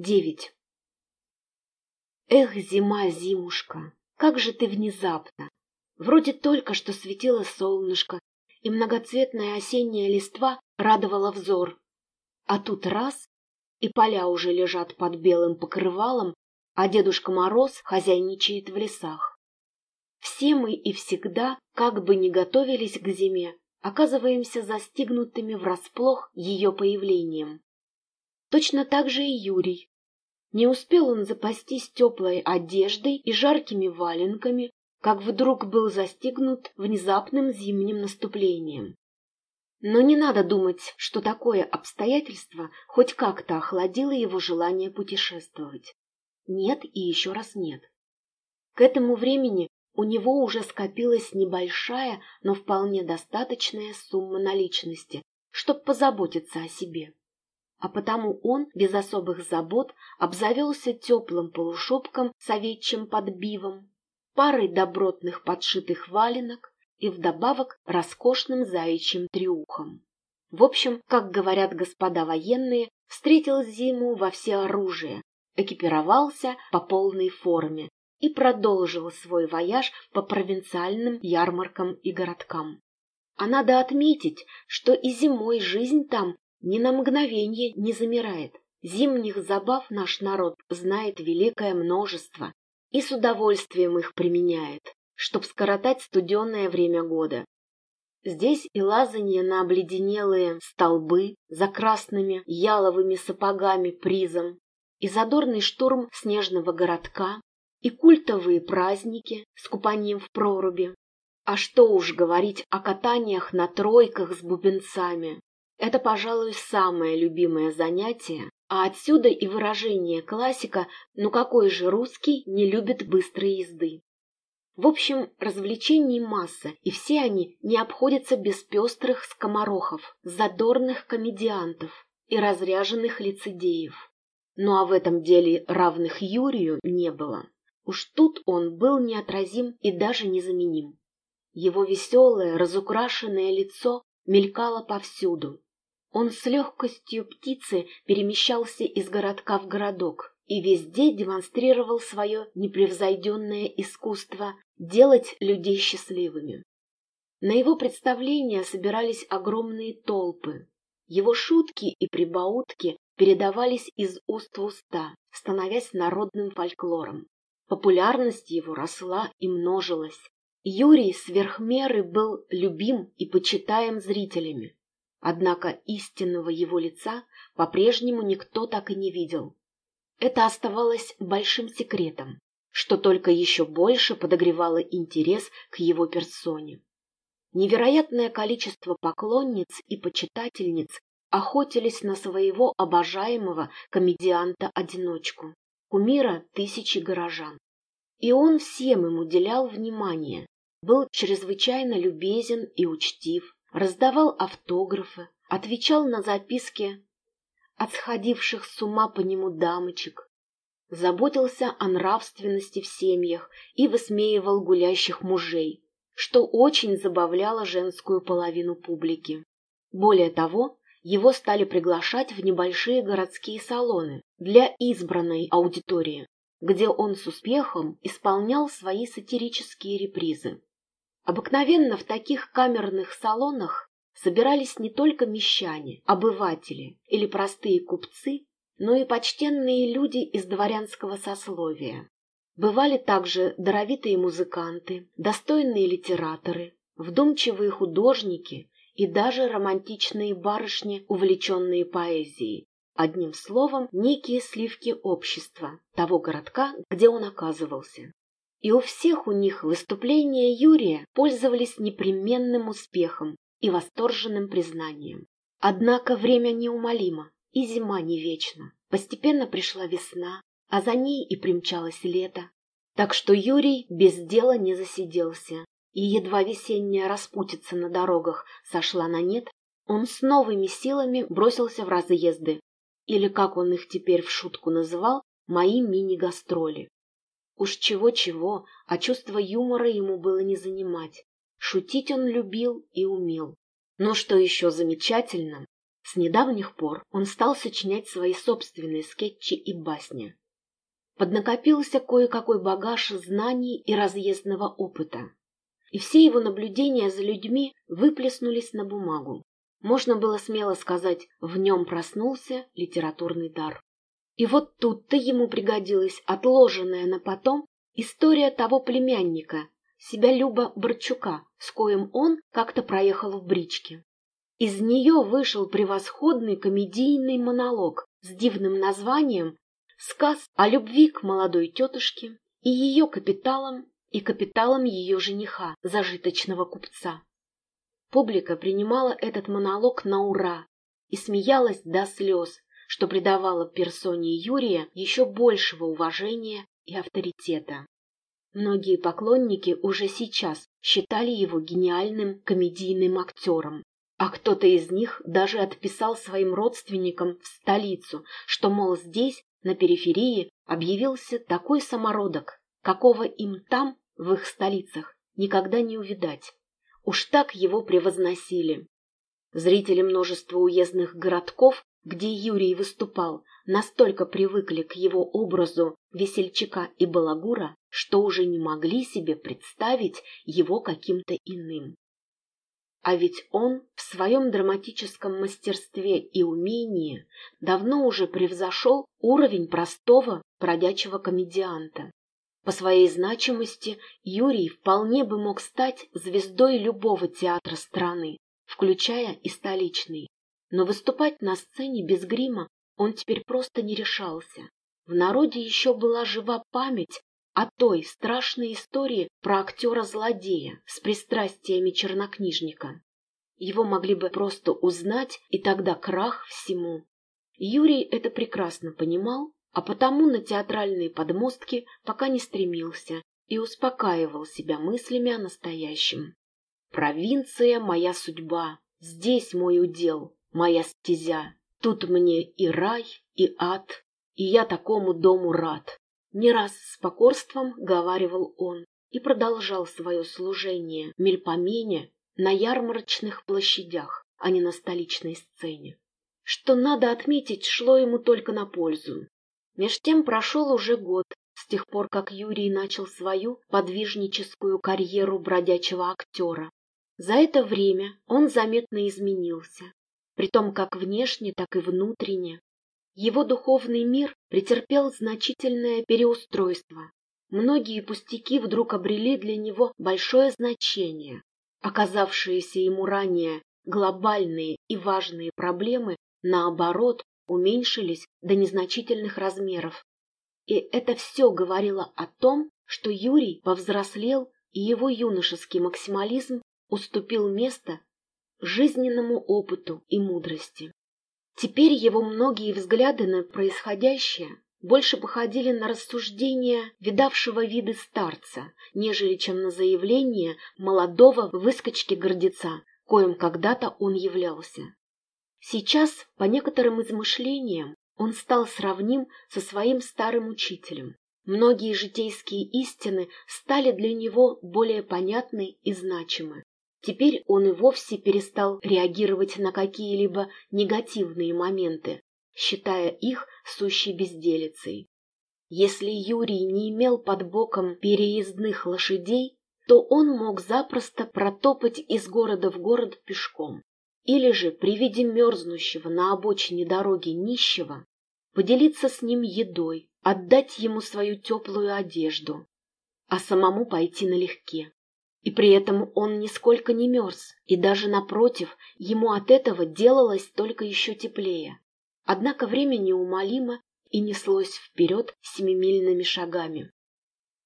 Девять. Эх, зима, зимушка, как же ты внезапно! Вроде только что светило солнышко, и многоцветная осенняя листва радовала взор. А тут раз, и поля уже лежат под белым покрывалом, а Дедушка Мороз хозяйничает в лесах. Все мы и всегда, как бы ни готовились к зиме, оказываемся застигнутыми врасплох ее появлением. Точно так же и Юрий. Не успел он запастись теплой одеждой и жаркими валенками, как вдруг был застигнут внезапным зимним наступлением. Но не надо думать, что такое обстоятельство хоть как-то охладило его желание путешествовать. Нет и еще раз нет. К этому времени у него уже скопилась небольшая, но вполне достаточная сумма наличности, чтобы позаботиться о себе а потому он без особых забот обзавелся теплым полушубком с овечьим подбивом, парой добротных подшитых валенок и вдобавок роскошным заячьим трюхом. В общем, как говорят господа военные, встретил зиму во всеоружие, экипировался по полной форме и продолжил свой вояж по провинциальным ярмаркам и городкам. А надо отметить, что и зимой жизнь там ни на мгновенье не замирает. Зимних забав наш народ знает великое множество и с удовольствием их применяет, чтоб скоротать студенное время года. Здесь и лазанье на обледенелые столбы за красными яловыми сапогами призом, и задорный штурм снежного городка, и культовые праздники с купанием в проруби. А что уж говорить о катаниях на тройках с бубенцами, это, пожалуй, самое любимое занятие, а отсюда и выражение классика «ну какой же русский не любит быстрой езды?». В общем, развлечений масса, и все они не обходятся без пестрых скоморохов, задорных комедиантов и разряженных лицедеев. Ну а в этом деле равных Юрию не было. Уж тут он был неотразим и даже незаменим. Его веселое, разукрашенное лицо мелькало повсюду, он с легкостью птицы перемещался из городка в городок и везде демонстрировал свое непревзойденное искусство делать людей счастливыми. На его представления собирались огромные толпы. Его шутки и прибаутки передавались из уст в уста, становясь народным фольклором. Популярность его росла и множилась. Юрий сверх меры был любим и почитаем зрителями. Однако истинного его лица по-прежнему никто так и не видел. Это оставалось большим секретом, что только еще больше подогревало интерес к его персоне. Невероятное количество поклонниц и почитательниц охотились на своего обожаемого комедианта-одиночку, кумира тысячи горожан. И он всем им уделял внимание, был чрезвычайно любезен и учтив, раздавал автографы, отвечал на записки от сходивших с ума по нему дамочек, заботился о нравственности в семьях и высмеивал гулящих мужей, что очень забавляло женскую половину публики. Более того, его стали приглашать в небольшие городские салоны для избранной аудитории, где он с успехом исполнял свои сатирические репризы. Обыкновенно в таких камерных салонах собирались не только мещане, обыватели или простые купцы, но и почтенные люди из дворянского сословия. Бывали также даровитые музыканты, достойные литераторы, вдумчивые художники и даже романтичные барышни, увлеченные поэзией. Одним словом, некие сливки общества, того городка, где он оказывался. И у всех у них выступления Юрия пользовались непременным успехом и восторженным признанием. Однако время неумолимо, и зима не вечна. Постепенно пришла весна, а за ней и примчалось лето. Так что Юрий без дела не засиделся, и едва весенняя распутица на дорогах сошла на нет, он с новыми силами бросился в разъезды, или, как он их теперь в шутку называл, мои мини-гастроли. Уж чего-чего, а чувство юмора ему было не занимать. Шутить он любил и умел. Но что еще замечательно, С недавних пор он стал сочинять свои собственные скетчи и басни. Поднакопился кое-какой багаж знаний и разъездного опыта. И все его наблюдения за людьми выплеснулись на бумагу. Можно было смело сказать, в нем проснулся литературный дар. И вот тут-то ему пригодилась отложенная на потом история того племянника, себя Люба Борчука, с коим он как-то проехал в бричке. Из нее вышел превосходный комедийный монолог с дивным названием «Сказ о любви к молодой тетушке и ее капиталам и капиталам ее жениха, зажиточного купца». Публика принимала этот монолог на ура и смеялась до слез, что придавало персоне Юрия еще большего уважения и авторитета. Многие поклонники уже сейчас считали его гениальным комедийным актером, а кто-то из них даже отписал своим родственникам в столицу, что, мол, здесь, на периферии, объявился такой самородок, какого им там, в их столицах, никогда не увидать. Уж так его превозносили. Зрители множества уездных городков, где Юрий выступал, настолько привыкли к его образу весельчака и балагура, что уже не могли себе представить его каким-то иным. А ведь он в своем драматическом мастерстве и умении давно уже превзошел уровень простого бродячего комедианта. По своей значимости Юрий вполне бы мог стать звездой любого театра страны, включая и столичный. Но выступать на сцене без грима он теперь просто не решался. В народе еще была жива память о той страшной истории про актера-злодея с пристрастиями чернокнижника. Его могли бы просто узнать, и тогда крах всему. Юрий это прекрасно понимал, а потому на театральные подмостки пока не стремился и успокаивал себя мыслями о настоящем. «Провинция — моя судьба, здесь мой удел, моя стезя, тут мне и рай, и ад, и я такому дому рад. Не раз с покорством говаривал он и продолжал свое служение мельпомене на ярмарочных площадях, а не на столичной сцене. Что надо отметить, шло ему только на пользу. Меж тем прошел уже год, с тех пор, как Юрий начал свою подвижническую карьеру бродячего актера. За это время он заметно изменился, притом как внешне, так и внутренне. Его духовный мир претерпел значительное переустройство. Многие пустяки вдруг обрели для него большое значение. Оказавшиеся ему ранее глобальные и важные проблемы, наоборот, уменьшились до незначительных размеров. И это все говорило о том, что Юрий повзрослел, и его юношеский максимализм уступил место жизненному опыту и мудрости. Теперь его многие взгляды на происходящее больше походили на рассуждения видавшего виды старца, нежели чем на заявление молодого выскочки-гордеца, коим когда-то он являлся. Сейчас, по некоторым измышлениям, он стал сравним со своим старым учителем. Многие житейские истины стали для него более понятны и значимы. Теперь он и вовсе перестал реагировать на какие-либо негативные моменты, считая их сущей безделицей. Если Юрий не имел под боком переездных лошадей, то он мог запросто протопать из города в город пешком. Или же при виде мерзнущего на обочине дороги нищего поделиться с ним едой, отдать ему свою теплую одежду, а самому пойти налегке. И при этом он нисколько не мерз, и даже напротив, ему от этого делалось только еще теплее. Однако время неумолимо и неслось вперед семимильными шагами.